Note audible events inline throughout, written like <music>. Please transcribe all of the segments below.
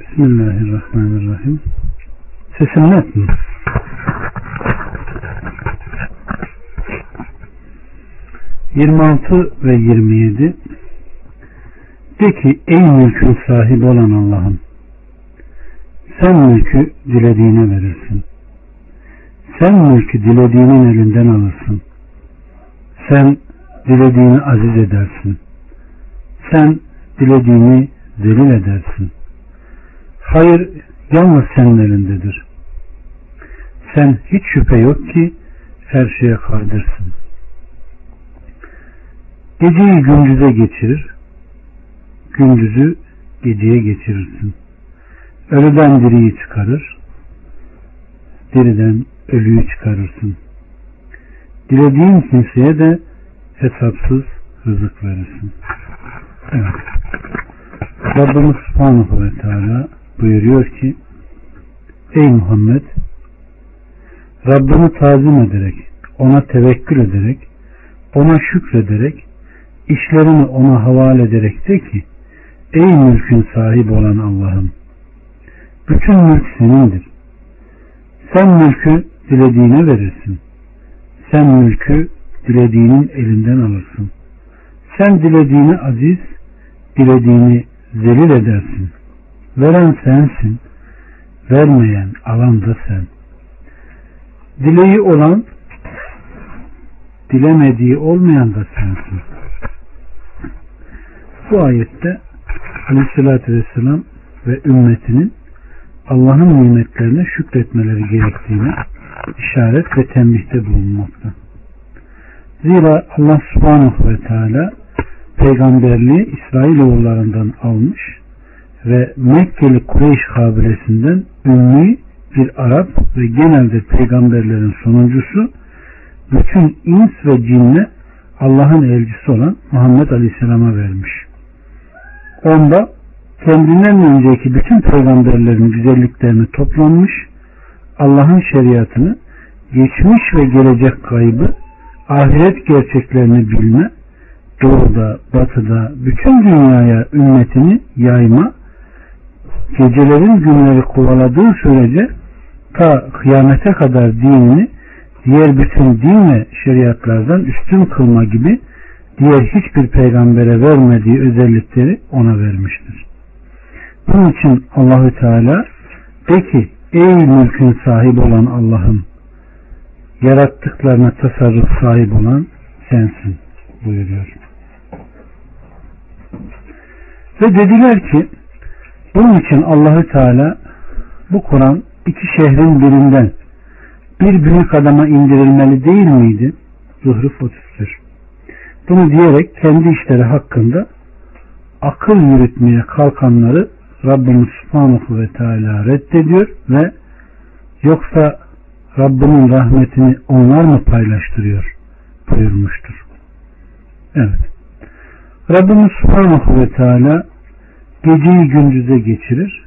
Bismillahirrahmanirrahim. Net mi? Yirmi ve yirmi yedi De ki ey mülkün sahibi olan Allah'ım sen mülkü dilediğine verirsin. Sen mülkü dilediğinin elinden alırsın. Sen dilediğini aziz edersin. Sen dilediğini zelil edersin. Hayır yalnız senin elindedir. Sen hiç şüphe yok ki her şeye kadirsin. Geceyi gündüze geçirir, gündüzü geceye geçirirsin. Ölüden diriyi çıkarır, diriden ölüyü çıkarırsın. Dilediğin kimseye de hesapsız rızık verirsin. Evet. Rabbimiz Subhanahu ve Teala buyuruyor ki Ey Muhammed Rabbini tazim ederek, ona tevekkül ederek, ona şükrederek, işlerini ona havale ederek de ki Ey mülkün sahibi olan Allah'ım bütün mülk senindir. Sen mülkü dilediğine verirsin. Sen mülkü dilediğinin elinden alırsın. Sen dilediğini aziz, dilediğini zelil edersin. Veren sensin, vermeyen alan da sen. Dileği olan, dilemediği olmayan da sensin. Bu ayette Aleyhisselatü Vesselam ve ümmetinin Allah'ın nimetlerine şükretmeleri gerektiğine işaret ve tembihte bulunmakta. Zira Allah subhanahu ve teala peygamberliği İsrailoğullarından almış ve Mekkeli Kureyş kabilesinden ümmi bir Arap ve genelde peygamberlerin sonuncusu bütün ins ve cinne Allah'ın elçisi olan Muhammed Aleyhisselam'a vermiş. Onda kendinden önceki bütün peygamberlerin güzelliklerini toplanmış, Allah'ın şeriatını, geçmiş ve gelecek kaybı, ahiret gerçeklerini bilme, doğuda, batıda, bütün dünyaya ümmetini yayma, gecelerin günleri kovaladığı sürece ta kıyamete kadar dinini diğer bütün din ve şeriatlardan üstün kılma gibi diğer hiçbir peygambere vermediği özellikleri ona vermiştir. Bunun için Allahü Teala de ki ey mülkün sahibi olan Allah'ım yarattıklarına tasarruf sahibi olan sensin buyuruyor. Ve dediler ki bunun için Allahü Teala bu Kur'an iki şehrin birinden bir büyük adama indirilmeli değil miydi? Zuhruf 31. Bunu diyerek kendi işleri hakkında akıl yürütmeye kalkanları Rabbimiz Subhanahu ve Teala reddediyor ve yoksa Rabbinin rahmetini onlar mı paylaştırıyor buyurmuştur. Evet. Rabbimiz Subhanahu ve Teala geceyi gündüze geçirir.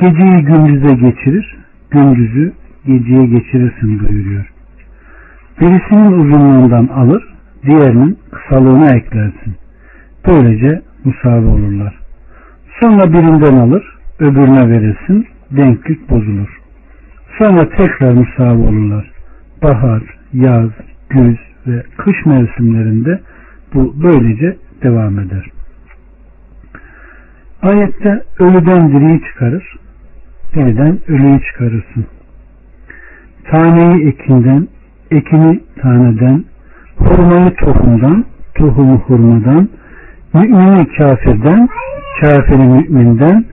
Geceyi gündüze geçirir, gündüzü geceye geçirirsin buyuruyor. Birisinin uzunluğundan alır, diğerinin kısalığına eklersin. Böylece musavi olurlar. Sonra birinden alır, öbürüne verirsin, denklik bozulur. Sonra tekrar musavi olurlar. Bahar, yaz, güz ve kış mevsimlerinde bu böylece devam eder. Ayette ölüden diriyi çıkarır, diriden ölüyü çıkarırsın. Taneyi ekinden, ekini taneden, hurmayı tohumdan, tohumu hurmadan, mümini kafirden, kafiri müminden,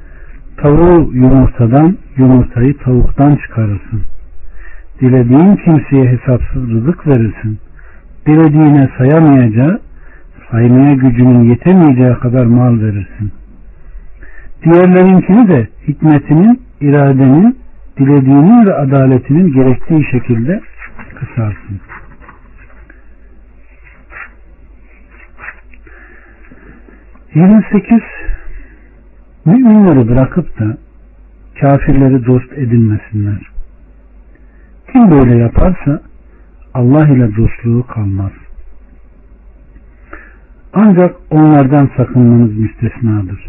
tavuğu yumurtadan, yumurtayı tavuktan çıkarırsın. Dilediğin kimseye hesapsız rızık verirsin. Dilediğine sayamayacağı, saymaya gücünün yetemeyeceği kadar mal verirsin. Diğerlerinkini de hikmetinin, iradenin, dilediğinin ve adaletinin gerektiği şekilde kısarsın. Yirmi sekiz Müminleri bırakıp da kafirleri dost edinmesinler. Kim böyle yaparsa Allah ile dostluğu kalmaz. Ancak onlardan sakınmanız müstesnadır.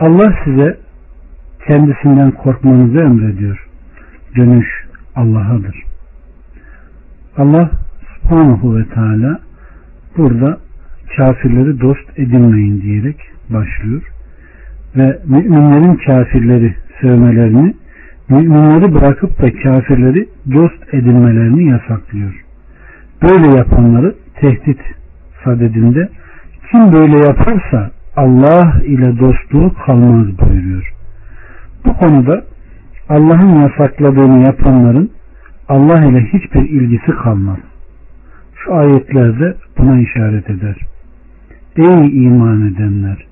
Allah size kendisinden korkmanızı emrediyor. Dönüş Allah'adır. Allah subhanahu ve teala burada kafirleri dost edinmeyin diyerek başlıyor. Ve müminlerin kafirleri sevmelerini, müminleri bırakıp da kafirleri dost edinmelerini yasaklıyor. Böyle yapanları tehdit sadedinde kim böyle yaparsa Allah ile dostluğu kalmaz buyuruyor. Bu konuda Allah'ın yasakladığını yapanların Allah ile hiçbir ilgisi kalmaz. Şu ayetlerde buna işaret eder. Ey iman edenler!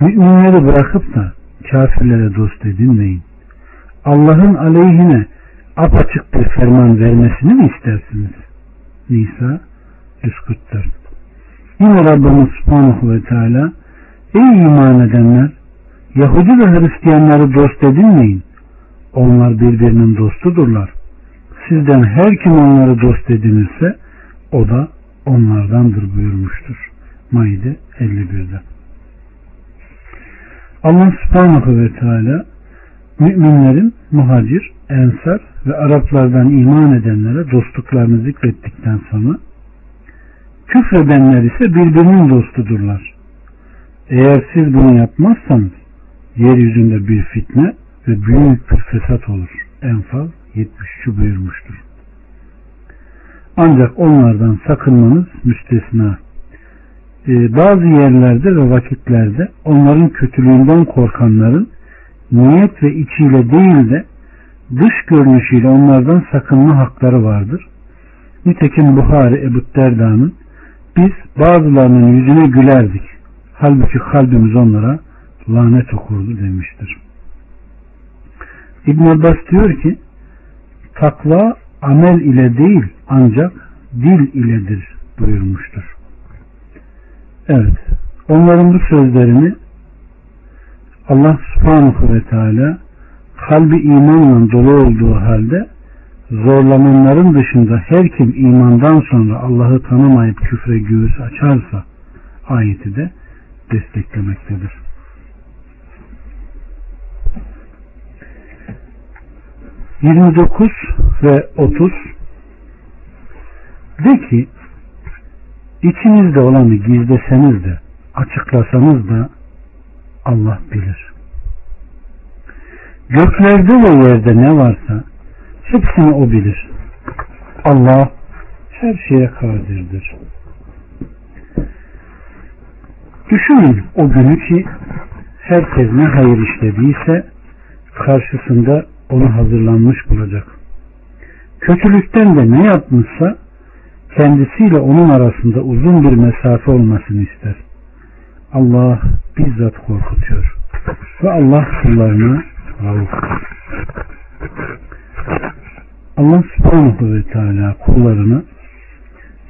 Müminleri bırakıp da kafirlere dost edinmeyin. Allah'ın aleyhine apaçık bir ferman vermesini mi istersiniz? Nisa 144 Yine Rabbimiz Subhanahu ve Teala Ey iman edenler! Yahudi ve Hristiyanları dost edinmeyin. Onlar birbirinin dostudurlar. Sizden her kim onları dost edinirse o da onlardandır buyurmuştur. Maide 51'de. Allah subhanahu ve teala müminlerin muhacir, ensar ve Araplardan iman edenlere dostluklarını zikrettikten sonra küfredenler ise birbirinin dostudurlar. Eğer siz bunu yapmazsanız yeryüzünde bir fitne ve büyük bir fesat olur. Enfal 73 buyurmuştur. Ancak onlardan sakınmanız müstesna. Ee, bazı yerlerde ve vakitlerde onların kötülüğünden korkanların niyet ve içiyle değil de dış görünüşüyle onlardan sakınma hakları vardır. Nitekim Buhari Ebu Derda'nın biz bazılarının yüzüne gülerdik. Halbuki kalbimiz onlara lanet okurdu demiştir. İbn Abbas diyor ki takva amel ile değil ancak dil iledir buyurmuştur. Evet. Onların bu sözlerini Allah subhanahu ve teala kalbi imanla dolu olduğu halde zorlananların dışında her kim imandan sonra Allah'ı tanımayıp küfre göğüs açarsa ayeti de desteklemektedir. 29 ve 30 de ki içinizde olanı gizleseniz de açıklasanız da Allah bilir. Göklerde ve yerde ne varsa hepsini o bilir. Allah her şeye kadirdir. Düşünün o günü ki herkes ne hayır işlediyse karşısında onu hazırlanmış bulacak. Kötülükten de ne yapmışsa kendisiyle onun arasında uzun bir mesafe olmasını ister. Allah bizzat korkutuyor. Ve Allah kullarına rauftur. Allah subhanahu ve teala kullarını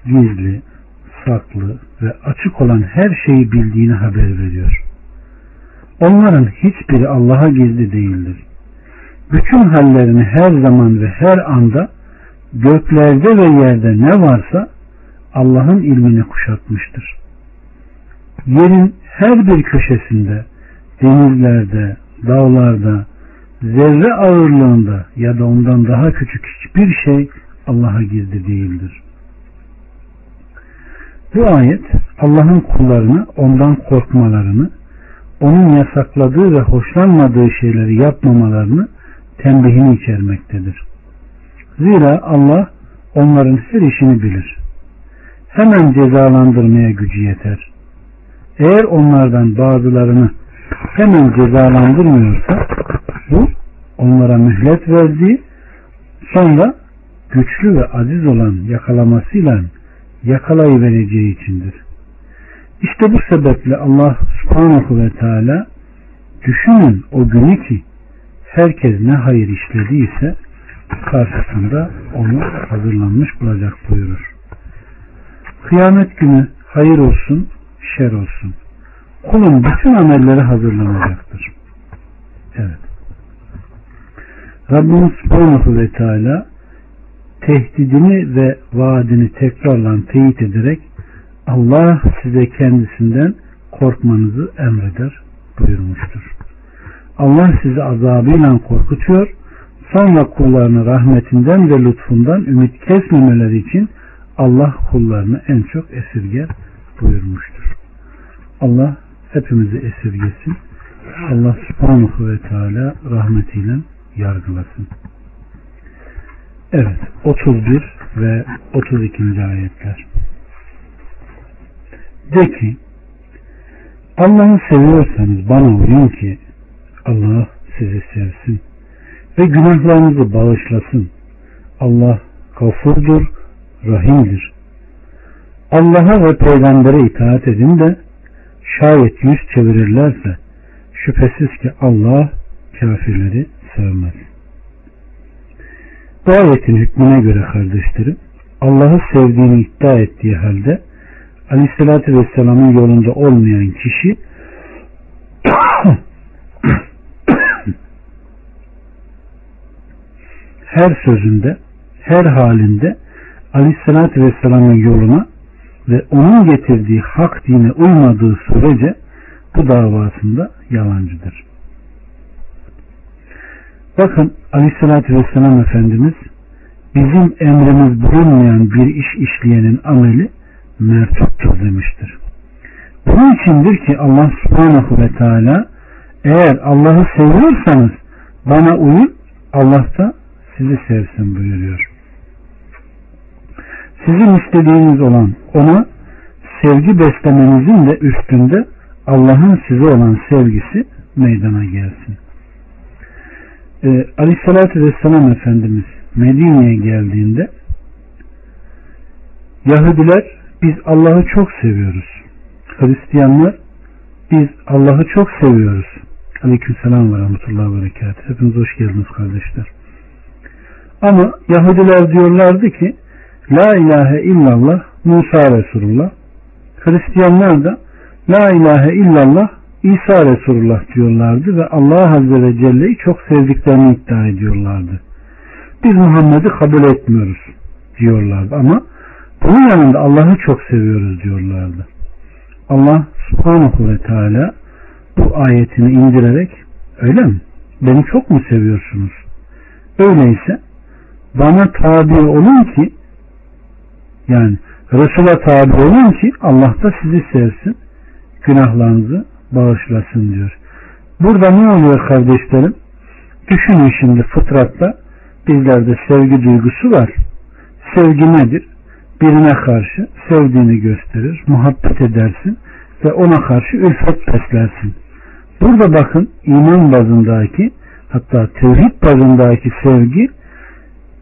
gizli, saklı ve açık olan her şeyi bildiğini haber veriyor. Onların hiçbiri Allah'a gizli değildir bütün hallerini her zaman ve her anda göklerde ve yerde ne varsa Allah'ın ilmini kuşatmıştır. Yerin her bir köşesinde, denizlerde, dağlarda, zerre ağırlığında ya da ondan daha küçük hiçbir şey Allah'a gizli değildir. Bu ayet Allah'ın kullarını ondan korkmalarını, onun yasakladığı ve hoşlanmadığı şeyleri yapmamalarını tembihini içermektedir. Zira Allah onların her işini bilir. Hemen cezalandırmaya gücü yeter. Eğer onlardan bazılarını hemen cezalandırmıyorsa bu onlara mühlet verdiği sonra güçlü ve aziz olan yakalamasıyla yakalayıvereceği içindir. İşte bu sebeple Allah subhanahu ve teala düşünün o günü ki herkes ne hayır işlediyse karşısında onu hazırlanmış bulacak buyurur. Kıyamet günü hayır olsun, şer olsun. Kulun bütün amelleri hazırlanacaktır. Evet. Rabbimiz Subhanahu ve Teala tehdidini ve vaadini tekrarla teyit ederek Allah size kendisinden korkmanızı emreder buyurmuştur. Allah sizi azabıyla korkutuyor. Sonra kullarını rahmetinden ve lütfundan ümit kesmemeleri için Allah kullarını en çok esirger buyurmuştur. Allah hepimizi esirgesin. Allah subhanahu ve teala rahmetiyle yargılasın. Evet 31 ve 32. ayetler. De ki Allah'ı seviyorsanız bana uyun ki Allah sizi sevsin ve günahlarınızı bağışlasın. Allah gafurdur, rahimdir. Allah'a ve peygambere itaat edin de şayet yüz çevirirlerse şüphesiz ki Allah kafirleri sevmez. Bu ayetin hükmüne göre kardeşlerim Allah'ı sevdiğini iddia ettiği halde Aleyhisselatü Vesselam'ın yolunda olmayan kişi <coughs> her sözünde, her halinde Aleyhisselatü Vesselam'ın yoluna ve onun getirdiği hak dine uymadığı sürece bu davasında yalancıdır. Bakın Aleyhisselatü Vesselam Efendimiz bizim emrimiz bulunmayan bir iş işleyenin ameli mertuptur demiştir. Bunun içindir ki Allah subhanahu ve teala eğer Allah'ı seviyorsanız bana uyun Allah da sizi sevsin buyuruyor. Sizin istediğiniz olan ona sevgi beslemenizin de üstünde Allah'ın size olan sevgisi meydana gelsin. Ee, Aleyhisselatü Vesselam Efendimiz Medine'ye geldiğinde Yahudiler biz Allah'ı çok seviyoruz. Hristiyanlar biz Allah'ı çok seviyoruz. Aleykümselam ve rahmetullahi ve berekatuhu. Hepiniz hoş geldiniz kardeşler. Ama Yahudiler diyorlardı ki La ilahe illallah Musa Resulullah. Hristiyanlar da La ilahe illallah İsa Resulullah diyorlardı ve Allah Azze ve Celle'yi çok sevdiklerini iddia ediyorlardı. Biz Muhammed'i kabul etmiyoruz diyorlardı ama bunun yanında Allah'ı çok seviyoruz diyorlardı. Allah subhanahu ve teala bu ayetini indirerek öyle mi? Beni çok mu seviyorsunuz? Öyleyse bana tabi olun ki yani Resul'a tabi olun ki Allah da sizi sevsin günahlarınızı bağışlasın diyor. Burada ne oluyor kardeşlerim? Düşünün şimdi fıtratta bizlerde sevgi duygusu var. Sevgi nedir? Birine karşı sevdiğini gösterir, muhabbet edersin ve ona karşı ülfet beslersin. Burada bakın iman bazındaki hatta tevhid bazındaki sevgi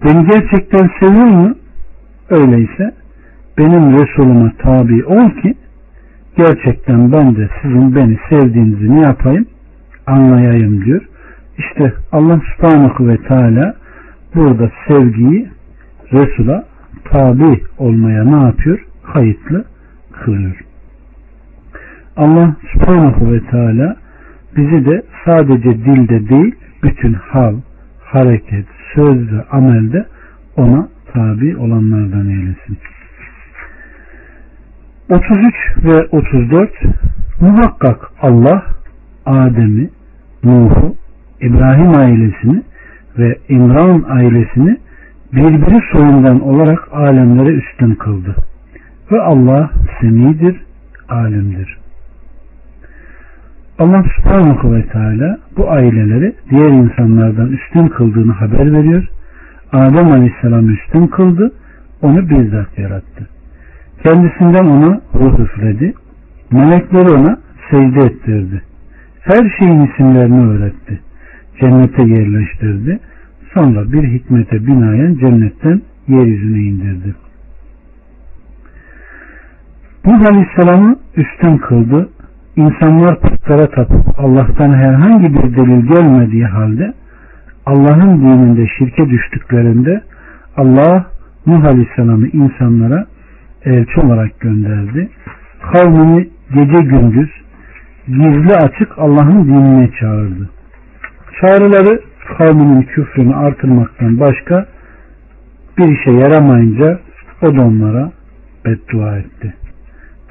beni gerçekten seviyor mu? Öyleyse benim Resulüme tabi ol ki gerçekten ben de sizin beni sevdiğinizi ne yapayım? Anlayayım diyor. İşte Allah subhanahu ve teala burada sevgiyi Resul'a tabi olmaya ne yapıyor? Kayıtlı kılıyor. Allah subhanahu ve teala bizi de sadece dilde değil bütün hal, hareket, söz ve amelde ona tabi olanlardan eylesin. 33 ve 34 Muhakkak Allah Adem'i, Nuh'u, İbrahim ailesini ve İmran ailesini birbiri soyundan olarak alemlere üstün kıldı. Ve Allah semidir, alimdir. Allah subhanahu ve teala bu aileleri diğer insanlardan üstün kıldığını haber veriyor. Adem aleyhisselam üstün kıldı, onu bizzat yarattı. Kendisinden ona ruh üfledi. Melekleri ona secde ettirdi. Her şeyin isimlerini öğretti. Cennete yerleştirdi. Sonra bir hikmete binaen cennetten yeryüzüne indirdi. Nuh Aleyhisselam'ı üstün kıldı. İnsanlar putlara tapıp Allah'tan herhangi bir delil gelmediği halde Allah'ın dininde şirke düştüklerinde Allah Nuh Aleyhisselam'ı insanlara elçi olarak gönderdi. Kavmini gece gündüz gizli açık Allah'ın dinine çağırdı. Çağrıları kavminin küfrünü artırmaktan başka bir işe yaramayınca o da onlara beddua etti.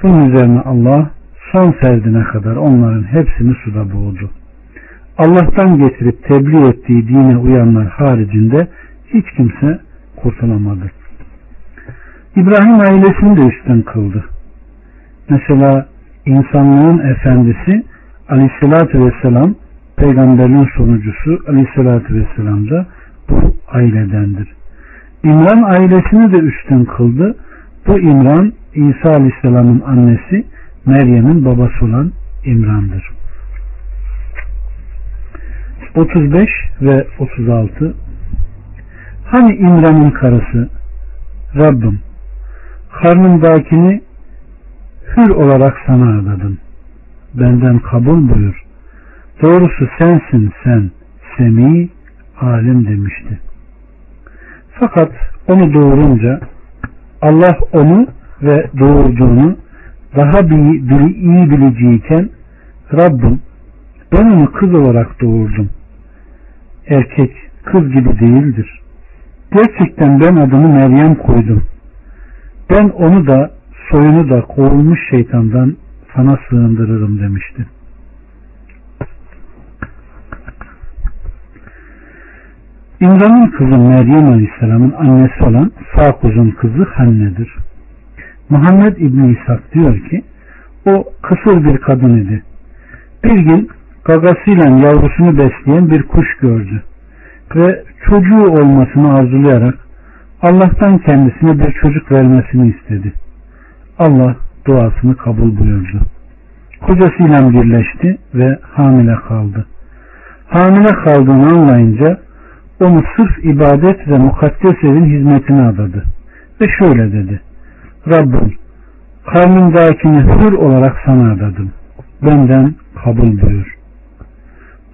Bunun üzerine Allah son ferdine kadar onların hepsini suda boğdu. Allah'tan getirip tebliğ ettiği dine uyanlar haricinde hiç kimse kurtulamadı. İbrahim ailesini de üstün kıldı. Mesela insanlığın efendisi aleyhissalatü vesselam peygamberin sonucusu aleyhissalatü vesselam da bu ailedendir. İmran ailesini de üstün kıldı. Bu İmran İsa aleyhisselamın annesi Meryem'in babası olan İmran'dır. 35 ve 36 Hani İmran'ın karısı Rabbim karnımdakini hür olarak sana adadım. Benden kabul buyur. Doğrusu sensin sen, semi, alim demişti. Fakat onu doğurunca Allah onu ve doğurduğunu daha bir, iyi bileceğiken Rabbim ben onu kız olarak doğurdum. Erkek kız gibi değildir. Gerçekten ben adını Meryem koydum. Ben onu da soyunu da kovulmuş şeytandan sana sığındırırım demişti. İmran'ın kızı Meryem Aleyhisselam'ın annesi olan Sakuz'un kızı Hanne'dir. Muhammed İbni İshak diyor ki o kısır bir kadın idi. Bir gün gagasıyla yavrusunu besleyen bir kuş gördü ve çocuğu olmasını arzulayarak Allah'tan kendisine bir çocuk vermesini istedi. Allah duasını kabul buyurdu. Kocasıyla birleşti ve hamile kaldı. Hamile kaldığını anlayınca onu sırf ibadet ve mukaddes evin hizmetine adadı. Ve şöyle dedi. Rabbim karnımdakini hür olarak sana adadım. Benden kabul buyur.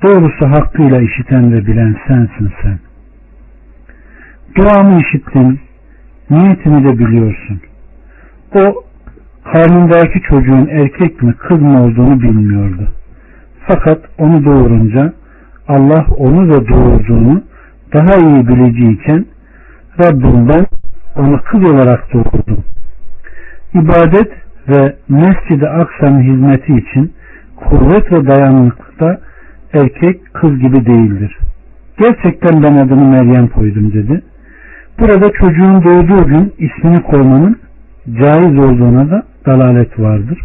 Doğrusu hakkıyla işiten ve bilen sensin sen. Duamı işittin, niyetimi de biliyorsun. O karnındaki çocuğun erkek mi kız mı olduğunu bilmiyordu. Fakat onu doğurunca Allah onu ve doğurduğunu daha iyi bileceğiken Rabbim ben onu kız olarak doğurdum. İbadet ve Mescid-i Aksa'nın hizmeti için kuvvet ve dayanıklıkta erkek kız gibi değildir. Gerçekten ben adını Meryem koydum dedi. Burada çocuğun doğduğu gün ismini koymanın caiz olduğuna da dalalet vardır.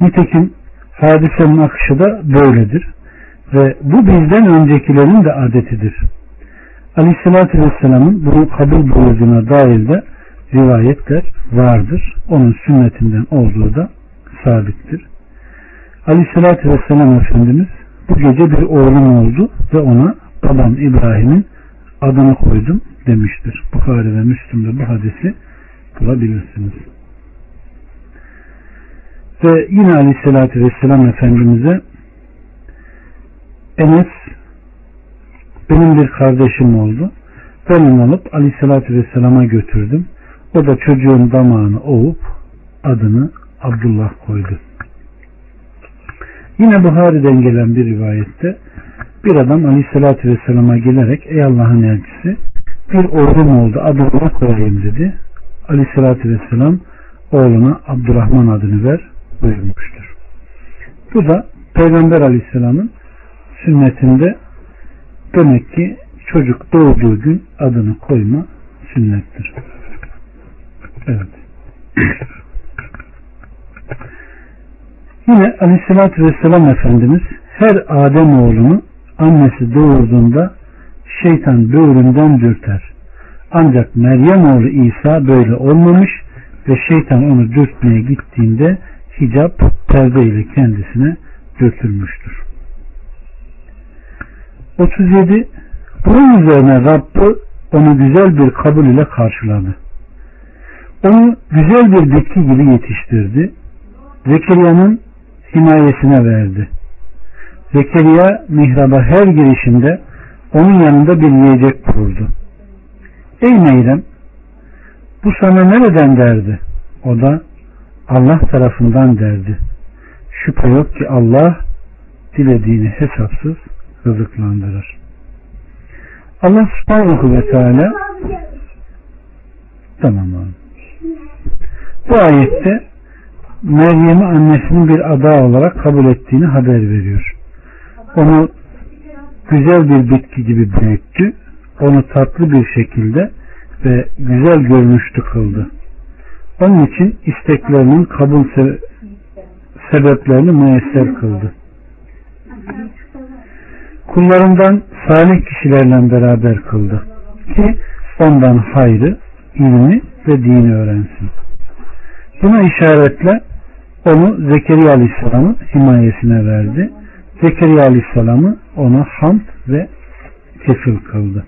Nitekim hadisenin akışı da böyledir. Ve bu bizden öncekilerin de adetidir. Aleyhissalatü Vesselam'ın bunu kabul buyurduğuna dair de rivayetler vardır. Onun sünnetinden olduğu da sabittir. Aleyhissalatü Vesselam Efendimiz bu gece bir oğlum oldu ve ona babam İbrahim'in adını koydum demiştir. Bukhari ve Müslüm'de bu hadisi bulabilirsiniz. Ve yine Aleyhisselatü Vesselam Efendimiz'e Enes benim bir kardeşim oldu. Ben onu alıp Aleyhisselatü Vesselam'a götürdüm. O da çocuğun damağını ovup adını Abdullah koydu. Yine Buhari'den gelen bir rivayette bir adam Aleyhisselatü Vesselam'a gelerek ey Allah'ın elçisi bir oğlum oldu adını koyayım dedi. Aleyhisselatü Vesselam oğluna Abdurrahman adını ver buyurmuştur. Bu da Peygamber Aleyhisselam'ın sünnetinde demek ki çocuk doğduğu gün adını koyma sünnettir. Evet. Yine Aleyhisselatü Vesselam Efendimiz her Adem oğlunu annesi doğurduğunda şeytan böğründen dürter. Ancak Meryem oğlu İsa böyle olmamış ve şeytan onu dürtmeye gittiğinde hicap perde ile kendisine dürtülmüştür. 37 Bunun üzerine Rabb'i onu güzel bir kabul ile karşıladı. Onu güzel bir bitki gibi yetiştirdi. Zekeriya'nın himayesine verdi. Zekeriya mihraba her girişinde onun yanında bir yiyecek kururdu. Ey Meyrem bu sana nereden derdi? O da Allah tarafından derdi. Şüphe yok ki Allah dilediğini hesapsız rızıklandırır. Allah subhanahu ve teala tamam abi. Bu ayette Meryem'i annesinin bir ada olarak kabul ettiğini haber veriyor. Onu güzel bir bitki gibi büyüttü. Onu tatlı bir şekilde ve güzel görünüşlü kıldı. Onun için isteklerinin kabul se sebeplerini müesser kıldı. Kullarından salih kişilerle beraber kıldı. Ki ondan hayrı, ilmi ve dini öğrensin. Buna işaretle onu Zekeriya Aleyhisselam'ın himayesine verdi. Zekeriya Aleyhisselam'ı ona hamd ve kefil kıldı.